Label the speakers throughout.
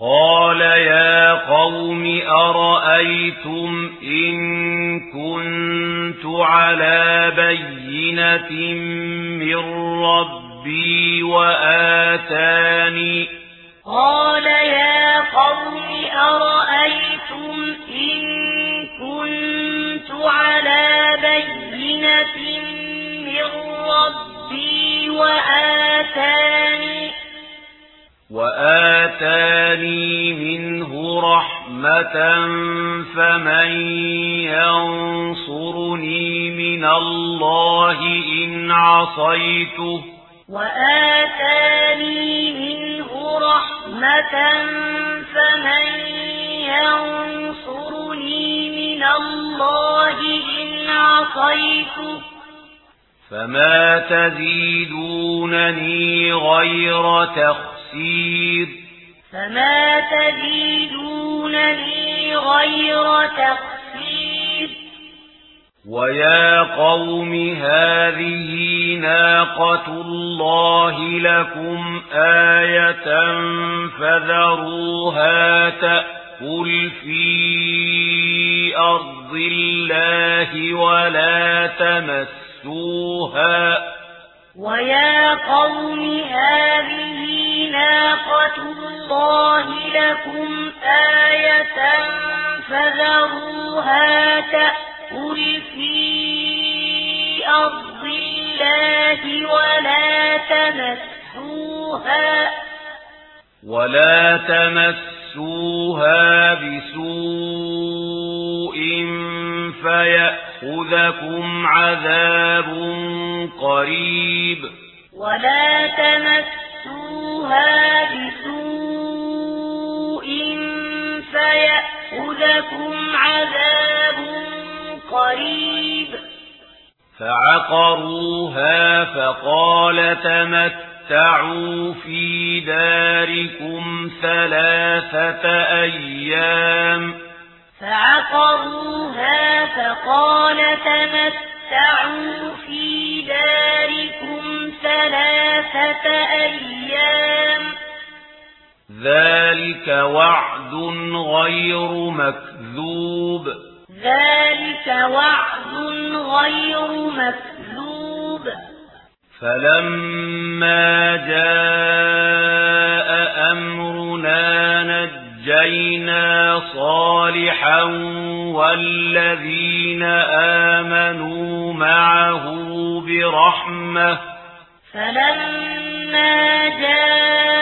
Speaker 1: قال يا قوم أرأيتم إن كنت على بينة من ربي وآتاني
Speaker 2: قال يا قوم أرأيتم إن كنت على بينة من ربي وآتاني
Speaker 1: وآتاني لي منه رحمة فمن ينصرني من الله إن عصيته
Speaker 2: وآتاني منه رحمة فمن ينصرني من الله إن عصيته
Speaker 1: فما تزيدونني غير تخسير
Speaker 2: فما تزيدون لي غير تقصير
Speaker 1: ويا قوم هذه ناقة الله لكم آية فذروها تأكل في أرض الله ولا تمسوها
Speaker 2: ويا قوم هذه ناقة الله لكم آية فذروها تأكل في أرض الله ولا تمسوها
Speaker 1: ولا تمسوها بسوء فيأخذكم عذاب قريب.
Speaker 2: ولا تمسوها بِسُوءٍ فَيَأْخُذَكُمْ عَذَابٌ قَرِيبٌ.
Speaker 1: فَعَقَرُوهَا فَقَالَ تَمَتَّعُوا فِي دَارِكُمْ ثَلَاثَةَ أَيَّامٍ.
Speaker 2: فَعَقَرُوهَا فَقَالَ تَمَتَّعُوا فِي دَارِكُمْ ثَلَاثَةَ أَيَّامٍ.
Speaker 1: ذلك وعد غير مكذوب.
Speaker 2: ذلك وعد غير مكذوب.
Speaker 1: فلما جاء أمرنا نجينا صالحا والذين آمنوا معه برحمة.
Speaker 2: فلما جاء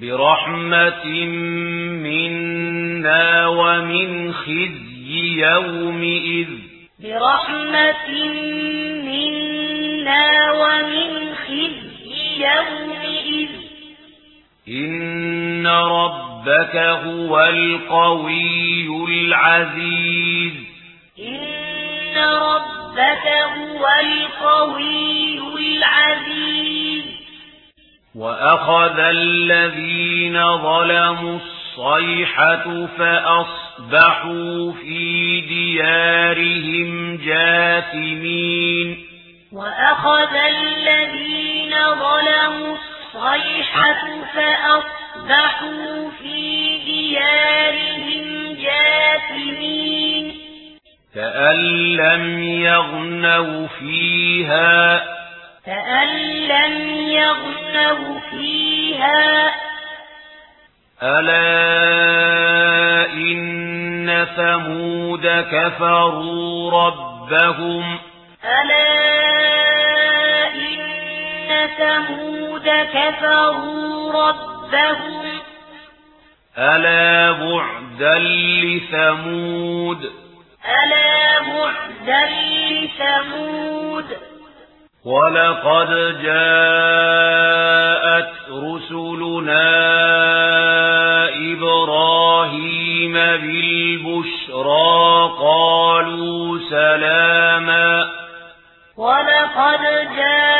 Speaker 2: برحمة
Speaker 1: منا ومن خزي يومئذ.
Speaker 2: برحمة منا ومن خزي يومئذ.
Speaker 1: إن ربك هو القوي العزيز.
Speaker 2: إن ربك هو القوي العزيز.
Speaker 1: وأخذ الذين ظلموا الصيحة فأصبحوا في ديارهم جاثمين
Speaker 2: وأخذ الذين ظلموا الصيحة فأصبحوا في ديارهم جاثمين
Speaker 1: كأن لم يغنوا فيها
Speaker 2: كأن لم يغنوا فيها
Speaker 1: ألا إن ثمود كفروا ربهم
Speaker 2: ألا إن ثمود كفروا ربهم
Speaker 1: ألا بعدا لثمود
Speaker 2: ألا بعدا لثمود
Speaker 1: وَلَقَدْ جَاءَتْ رُسُلُنَا إِبْرَاهِيمَ بِالْبُشْرَى قَالُوا سَلَامًا
Speaker 2: وَلَقَدْ جَاءَتْ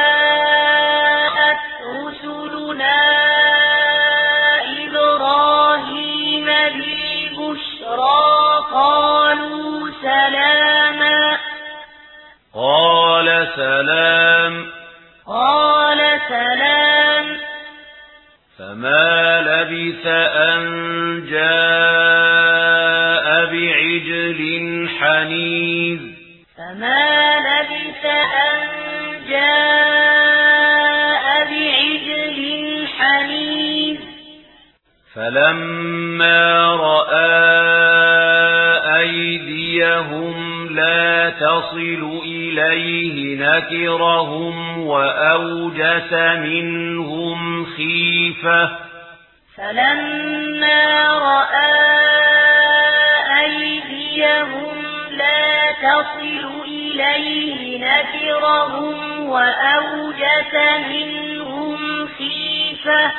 Speaker 2: فما لبث أن جاء بعجل
Speaker 1: حنيذ.
Speaker 2: فما لبث أن جاء بعجل حنيذ.
Speaker 1: فلما رأى أيديهم لا تصل إليه نكرهم وأوجس منهم خيفة.
Speaker 2: فلما رأى أيديهم لا تصل إليه نكرهم وأوجس منهم خيفة.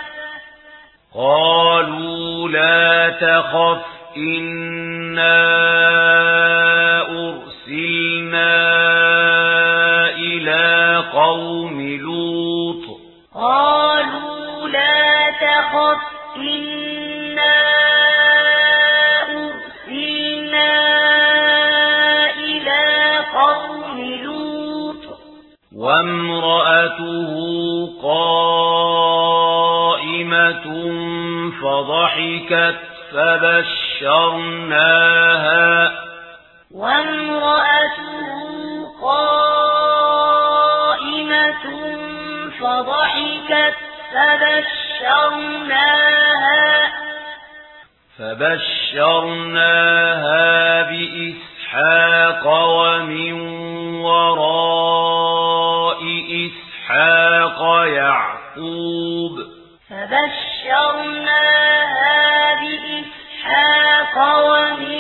Speaker 1: قالوا لا تخف إِنَّا
Speaker 2: امرأته قائمة فضحكت فبشرناها
Speaker 1: وامرأته قائمة فضحكت فبشرناها
Speaker 2: فبشرناها بإسحاق ومن فبشرناها
Speaker 1: بإسحاق ومن